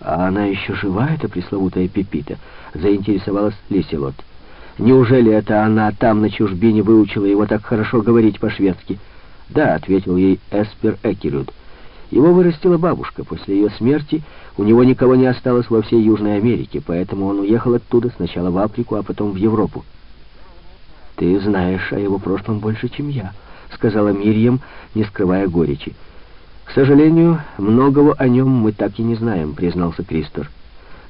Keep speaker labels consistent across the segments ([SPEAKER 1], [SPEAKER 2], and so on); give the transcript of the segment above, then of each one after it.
[SPEAKER 1] «А она еще жива, эта пресловутая Пепита?» — заинтересовалась Лиселот. «Неужели это она там на чужбине выучила его так хорошо говорить по-шведски?» «Да», — ответил ей Эспер Экерюд. «Его вырастила бабушка. После ее смерти у него никого не осталось во всей Южной Америке, поэтому он уехал оттуда сначала в Африку, а потом в Европу». «Ты знаешь о его прошлом больше, чем я», — сказала Мирьям, не скрывая горечи. «К сожалению, многого о нем мы так и не знаем», — признался Кристор.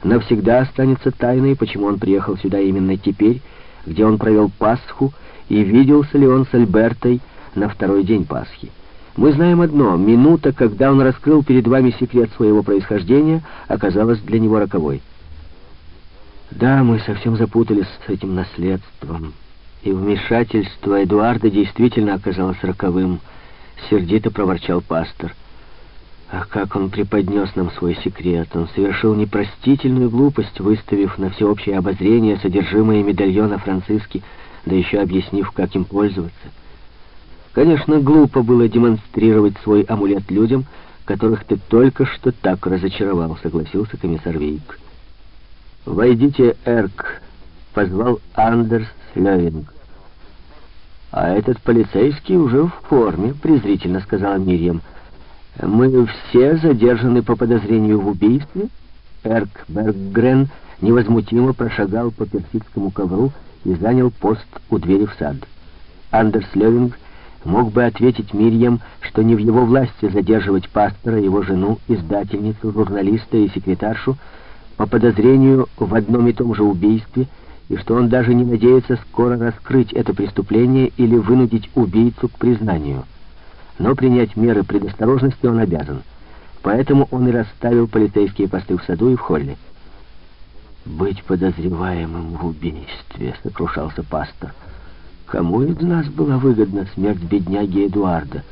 [SPEAKER 1] «Навсегда останется тайной, почему он приехал сюда именно теперь, где он провел Пасху, и виделся ли он с Альбертой на второй день Пасхи. Мы знаем одно — минута, когда он раскрыл перед вами секрет своего происхождения, оказалась для него роковой». «Да, мы совсем запутались с этим наследством, и вмешательство Эдуарда действительно оказалось роковым», — сердито проворчал пастор. А как он преподнес нам свой секрет! Он совершил непростительную глупость, выставив на всеобщее обозрение содержимое медальона Франциски, да еще объяснив, как им пользоваться. Конечно, глупо было демонстрировать свой амулет людям, которых ты только что так разочаровал, согласился комиссар Вейк. «Войдите, Эрк», — позвал Андерс Левинг. «А этот полицейский уже в форме», — презрительно сказала Мирьям. Мы все задержаны по подозрению в убийстве. Эрк Берггрен невозмутимо прошагал по персидскому ковру и занял пост у двери в сад. Андерс Левинг мог бы ответить Мирьям, что не в его власти задерживать пастора, его жену, издательницу, журналиста и секретаршу по подозрению в одном и том же убийстве, и что он даже не надеется скоро раскрыть это преступление или вынудить убийцу к признанию но принять меры предосторожности он обязан. Поэтому он и расставил полицейские посты в саду и в холле. «Быть подозреваемым в убийстве», — сокрушался пастор. «Кому из нас была выгодна смерть бедняги Эдуарда?»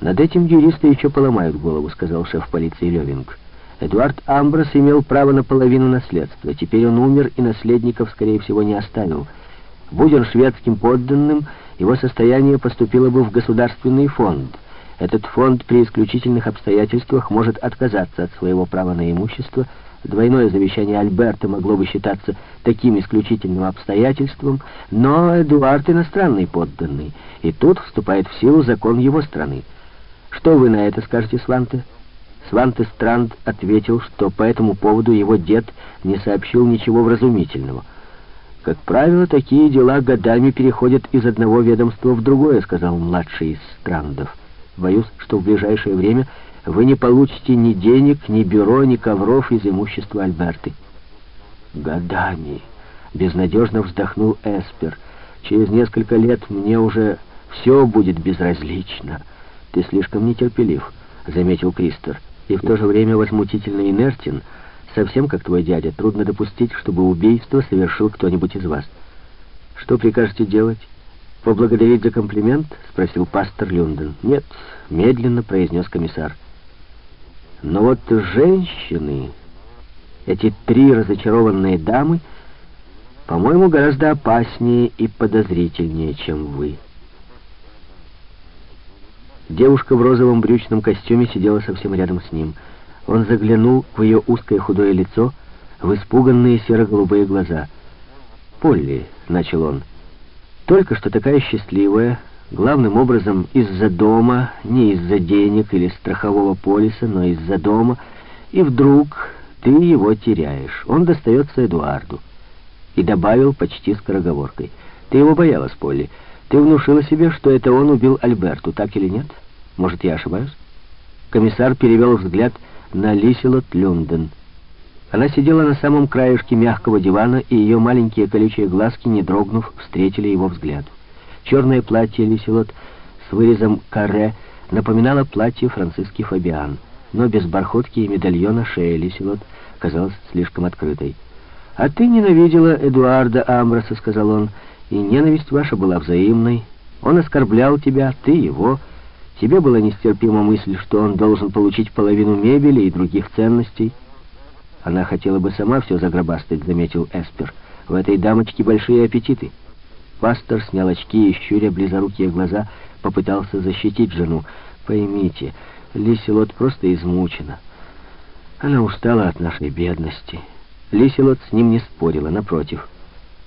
[SPEAKER 1] «Над этим юристы еще поломают голову», — сказал шеф полиции Левинг. Эдуард Амброс имел право на половину наследства. Теперь он умер, и наследников, скорее всего, не оставил. Будь он шведским подданным, его состояние поступило бы в государственный фонд. Этот фонд при исключительных обстоятельствах может отказаться от своего права на имущество. Двойное завещание Альберта могло бы считаться таким исключительным обстоятельством, но Эдуард иностранный подданный, и тут вступает в силу закон его страны. Что вы на это скажете, Сванте? Сванте Странд ответил, что по этому поводу его дед не сообщил ничего вразумительного — «Как правило, такие дела годами переходят из одного ведомства в другое», — сказал младший из Страндов. «Боюсь, что в ближайшее время вы не получите ни денег, ни бюро, ни ковров из имущества Альберты». «Годами», — безнадежно вздохнул Эспер. «Через несколько лет мне уже все будет безразлично. Ты слишком нетерпелив», — заметил Кристер, «и в то же время возмутительно инертен». Совсем как твой дядя, трудно допустить, чтобы убийство совершил кто-нибудь из вас. Что прикажете делать? Поблагодарить за комплимент? Спросил пастор Люнден. Нет, медленно произнес комиссар. Но вот женщины, эти три разочарованные дамы, по-моему, гораздо опаснее и подозрительнее, чем вы. Девушка в розовом брючном костюме сидела совсем рядом с ним — он заглянул в ее узкое худое лицо, в испуганные серо-голубые глаза. «Полли», — начал он, — «только что такая счастливая, главным образом из-за дома, не из-за денег или страхового полиса, но из-за дома, и вдруг ты его теряешь. Он достается Эдуарду». И добавил почти скороговоркой. «Ты его боялась, Полли. Ты внушила себе, что это он убил Альберту, так или нет? Может, я ошибаюсь?» Комиссар перевел взгляд на Лиселот Люнден. Она сидела на самом краешке мягкого дивана, и ее маленькие колючие глазки, не дрогнув, встретили его взгляд. Черное платье Лиселот с вырезом каре напоминало платье Франциски Фабиан, но без бархотки и медальона шея Лиселот казалась слишком открытой. «А ты ненавидела Эдуарда Амброса», — сказал он, — «и ненависть ваша была взаимной. Он оскорблял тебя, ты его». Тебе была нестерпима мысль, что он должен получить половину мебели и других ценностей. Она хотела бы сама все загробастать, заметил Эспер. В этой дамочке большие аппетиты. Пастор снял очки и, щуря близорукие глаза, попытался защитить жену. Поймите, Лиселот просто измучена. Она устала от нашей бедности. Лиселот с ним не спорила, напротив —